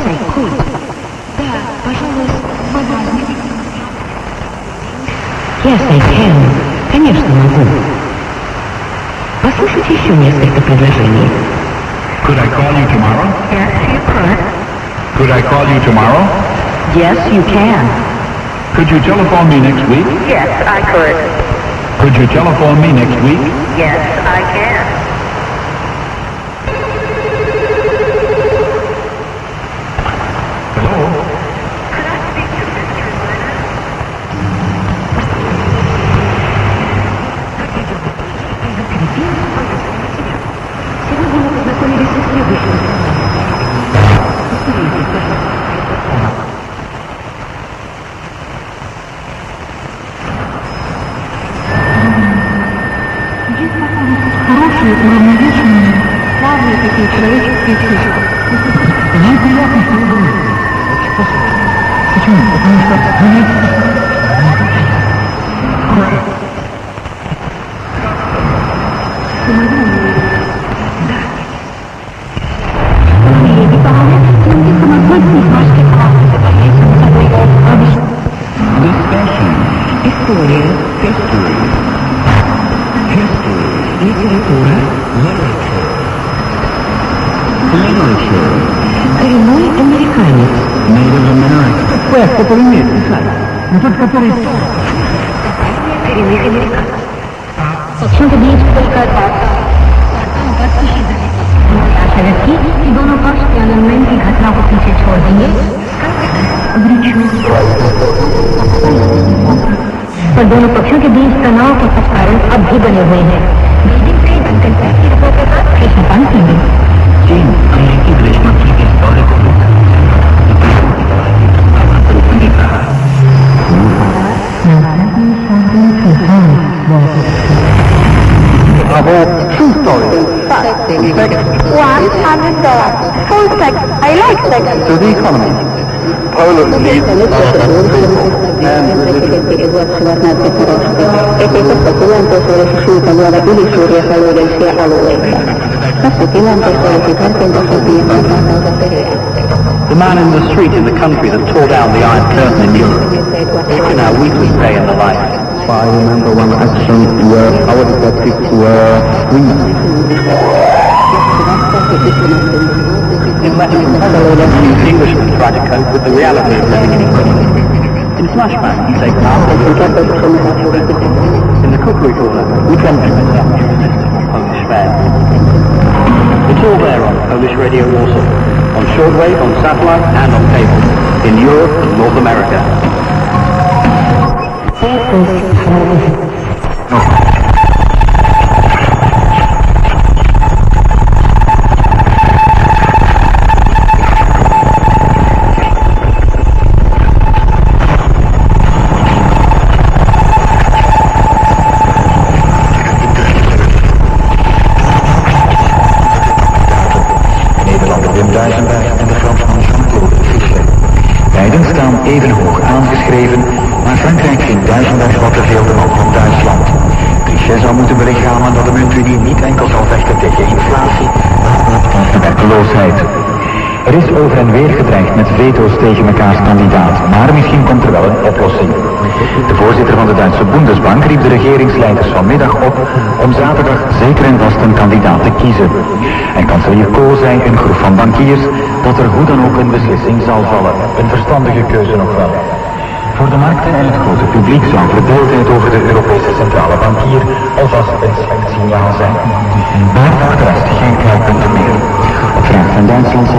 Yes, I could. Да, пожалуй, подробнее. Yes, I can. Конечно, могу. Послушайте еще несколько предложений. Could I call you tomorrow? Yes, you could. Could I call you tomorrow? Yes, you can. Could you telephone me next week? Yes, I could. Could you telephone me next week? Yes, I can. славные такие человеческие чувства. Мне приятно, что вы думаете. Почему? Потому что вы Discussion. История, History. History. литература, коренной американец. Native American. Тех, который умеет писать. Но тот, который... Коренных американцев. Sunt disculpătoare. Советки и दोनों पक्ष के अलाइनमेंट की घटना को पीछे छोड़ देंगे पर दोनों पक्षों के बीच तनाव के कुछ कारण अब भी बने हुए हैं बीजिंग से डंकन पैक की रिपोर्ट के साथ कृष्ण पांडे ने चीन अमेरिकी विदेश to the economy. Poland needs and religion luoda ylisuuria taloudellisia alueita. Tässä tilanteessa olisi tärkeintä sopia kannalta periaatteita. The man in the street in the country that tore down the Iron Curtain in Europe, in our weekly pay and the like. I remember one action where our detectives were women. Uh, in Latin Englishmen try to cope with the reality of living in England. In Flashback, you take an hour. In the cookery corner, we the actual system of Polish fare. All there on Polish Radio Warsaw, on shortwave, on satellite, and on cable, in Europe and North America. Over en weer gedreigd met veto's tegen mekaars kandidaat, maar misschien komt er wel een oplossing. De voorzitter van de Duitse Bundesbank riep de regeringsleiders vanmiddag op om zaterdag zeker en vast een kandidaat te kiezen. En kanselier Kool zei een groep van bankiers dat er hoe dan ook een beslissing zal vallen. Een verstandige keuze nog wel. Voor de markten en het grote publiek zou verdeeldheid over de Europese Centrale Bank hier alvast een slecht signaal zijn. Maar voor de geen knelpunten meer. Op vraag van Duitsland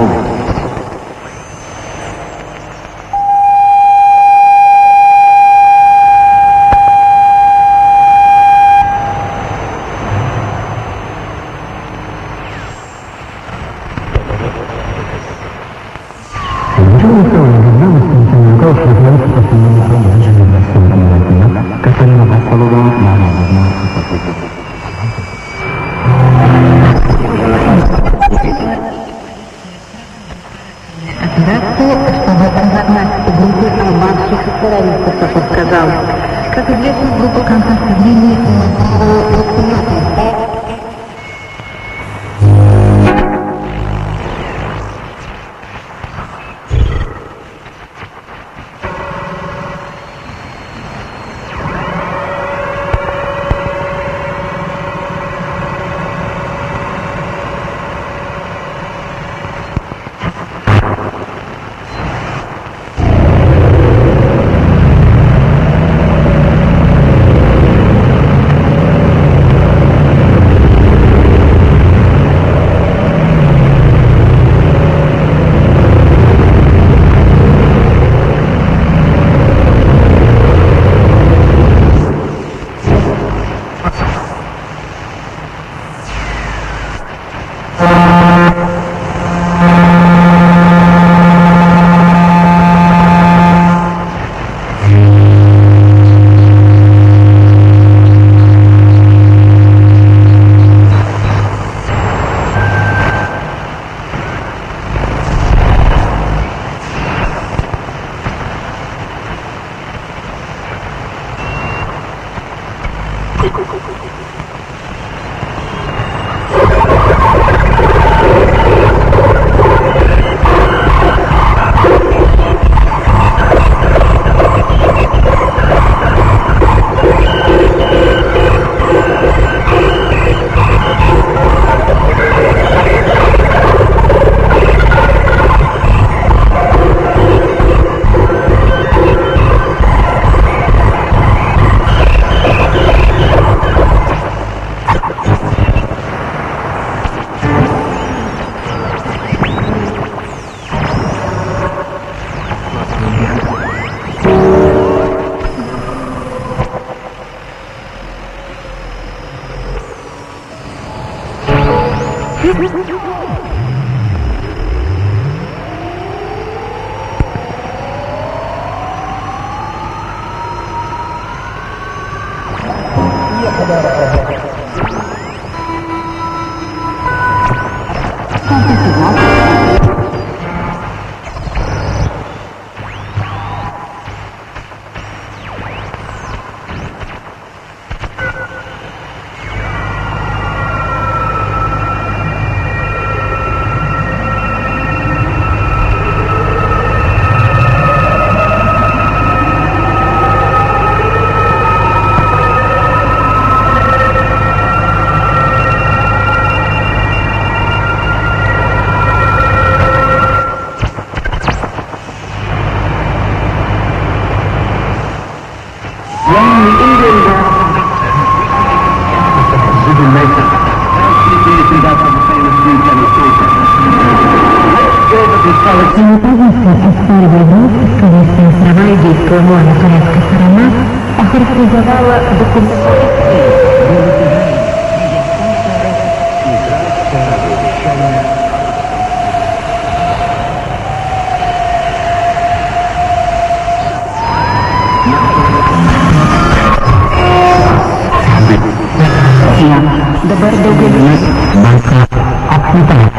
不过，看看很厉害。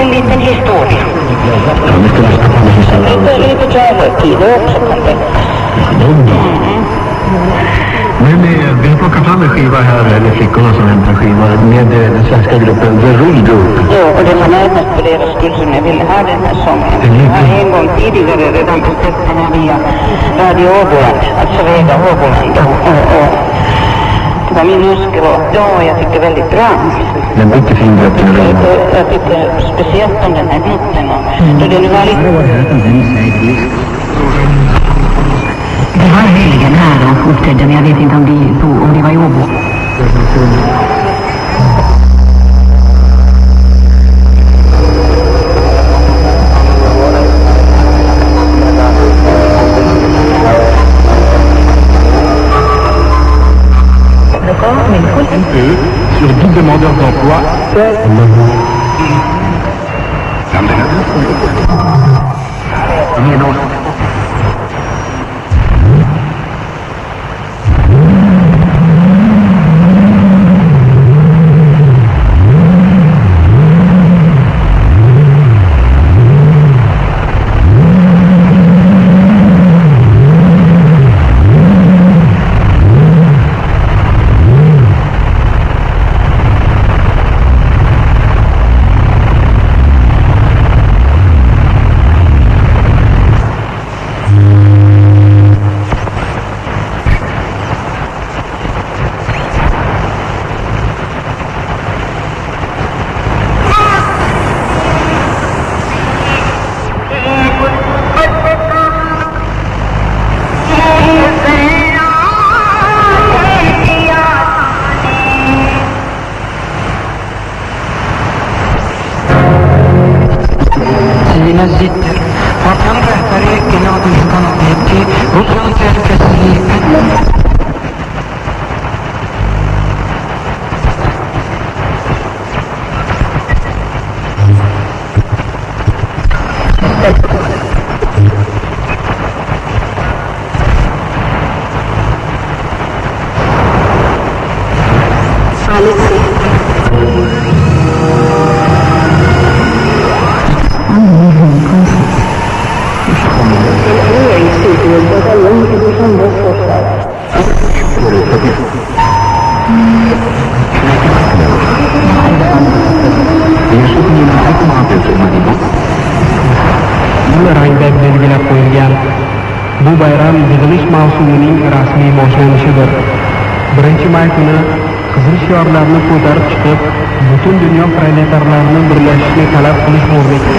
En liten historia. Lite, lite det också kanske. Men eh, vi har plockat fram en skiva här, eller flickorna som hämtar skiva, med eh, den svenska gruppen The Rull Group. Jo, och det var närmast för deras skull som jag ville ha den här sången. Jag har en gång tidigare redan beställt den här via Radio Åboland, alltså Vega Åboland. Och, och, och. Det var min önskelåt då och jag tycker väldigt bra. Den mycket fin grupp, The Rull Jag, tycker speciellt om den här gruppen och då det nu var lite Det var nyligen här de uppträdde, men jag vet inte om de, tog- om de var i Åbo. Demandeurs d'emploi, Sina may kuni qizil shiorlarni ko'tarib chiqib butun dunyo proletarlarini birlashishni talab qilish o'rniga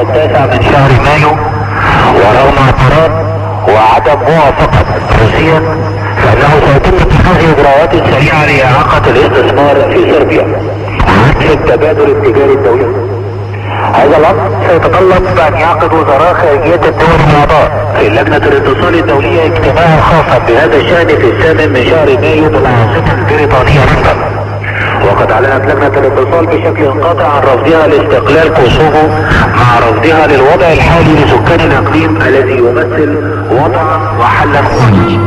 التاسع من شهر مايو ورغم اعتراض وعدم موافقة روسيا فإنه سيتم اتخاذ إجراءات سريعة لإعاقة الإستثمار في صربيا ومثل التبادل التجاري الدولي. هذا الأمر سيتطلب ان يعقد وزراء خارجية الدول الأعضاء في لجنة الاتصال الدولية اجتماعا خاصا بهذا الشأن في الثامن من شهر مايو بالعاصمة البريطانية لندن. وقد أعلنت لجنة الاتصال بشكل قاطع عن رفضها لاستقلال كوسوفو مع رفضها للوضع الحالي لسكان الإقليم الذي يمثل وضعا وحلا. قومي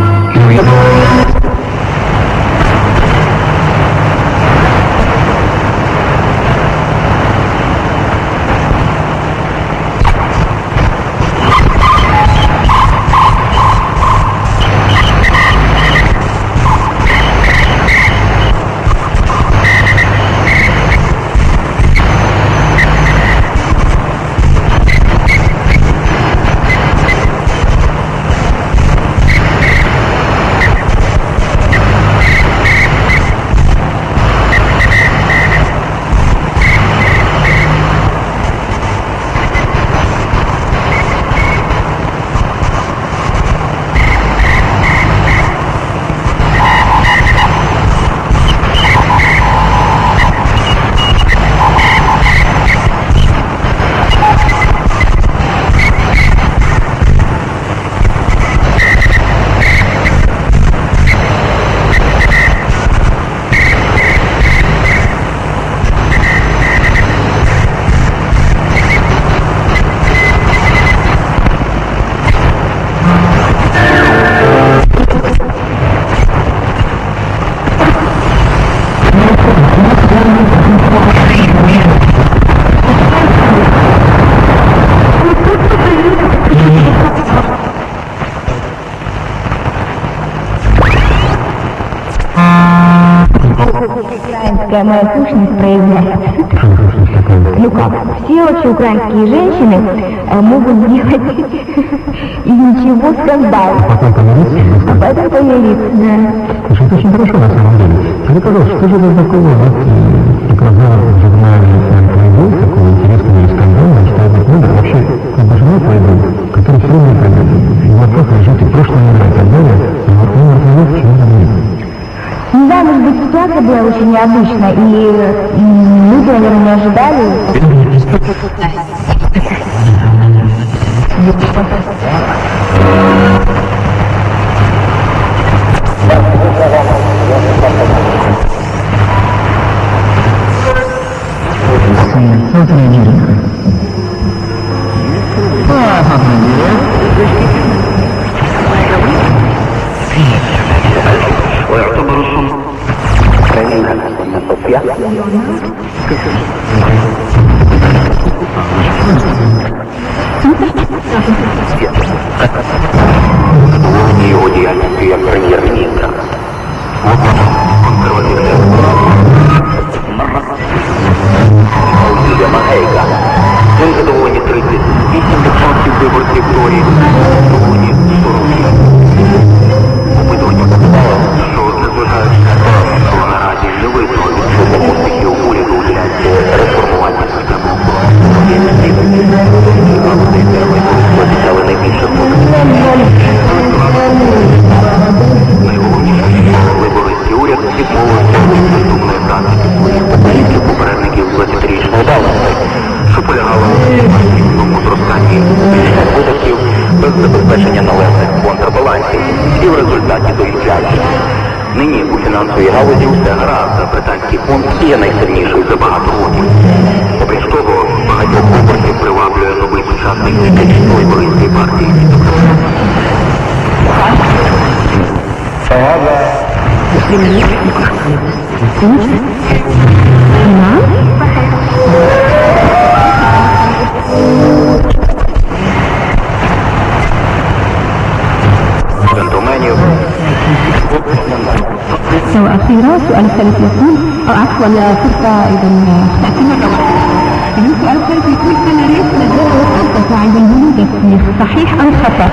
моя сущность проявляется. Ну как, все вообще украинские женщины э, могут сделать и ничего скандал. Потом помириться? А потом помириться, да. Слушай, это очень хорошо на самом деле. Скажи, пожалуйста, что же это такого вот э, показал в журнале ситуация была очень необычная, и м, люди, наверное, не ожидали. ويعتبر Venga, una copia. Они его деяния премьер-министра. Вот он, консервативный. Аудио Махейка. Він задоволені 38% виборців Торі. Сьогодні 40. Опитування показало, що незважаючи не видно успіхів уряду у ділянці реформування системи обіцяли найбільше Найголовніше, уряд відмовився від наступної попередніх попередників 20-річної давності, що полягало в постійному зростанні видатків без забезпечення належних контрбалансів і в результаті до. Нині у фінансовій галузі все гаразд, а британський фонд є найсильніший за багато років. Окрім того, багатьох виборців приваблює новий сучасний імідж лейбористської партії. Thank you. وأخيرا السؤال الثالث يقول أو عفوا يا فرصة إذا السؤال الثالث يقول كان رئيس مجال الخطة عند الهنود السيخ صحيح أم خطأ؟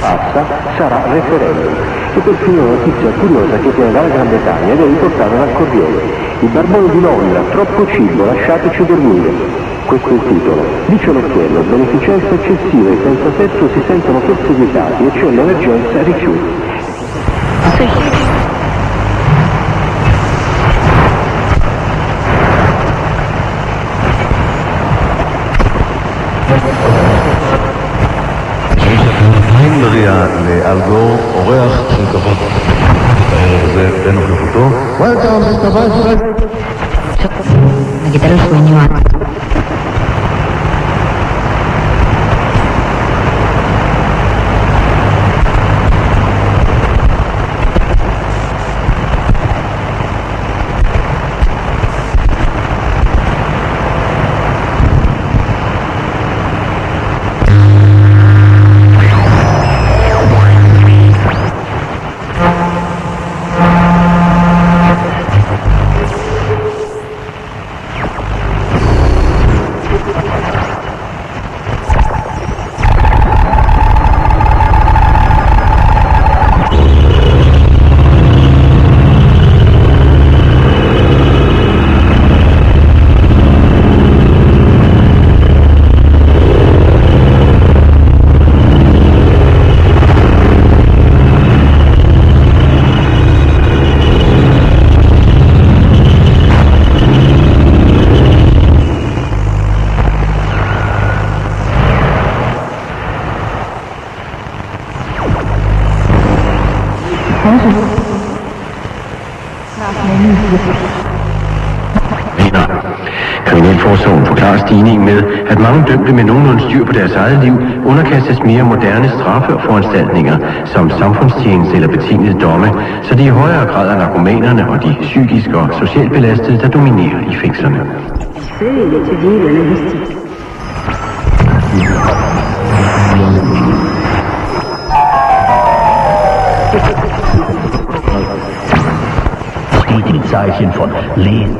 Passa sarà referendum. E perfino una notizia curiosa che viene dalla Gran Bretagna ed è riportata dal Corriere. Il barbone di Londra, troppo cibo, lasciateci dormire. Questo è il titolo. Dice l'occhiello, beneficenza eccessiva e senza tetto si sentono perseguitati e c'è l'emergenza rifiuti. מריע לאלגור, אורח של כבוד את הערב הזה בנוכחותו. Me quitar el sueño At mange dømte med nogenlunde styr på deres eget liv underkastes mere moderne straffeforanstaltninger som samfundstjeneste eller betingede domme, så det i højere grad er narkomanerne og de psykisk og socialt belastede, der dominerer i fængslerne. steht Zeichen von Leben.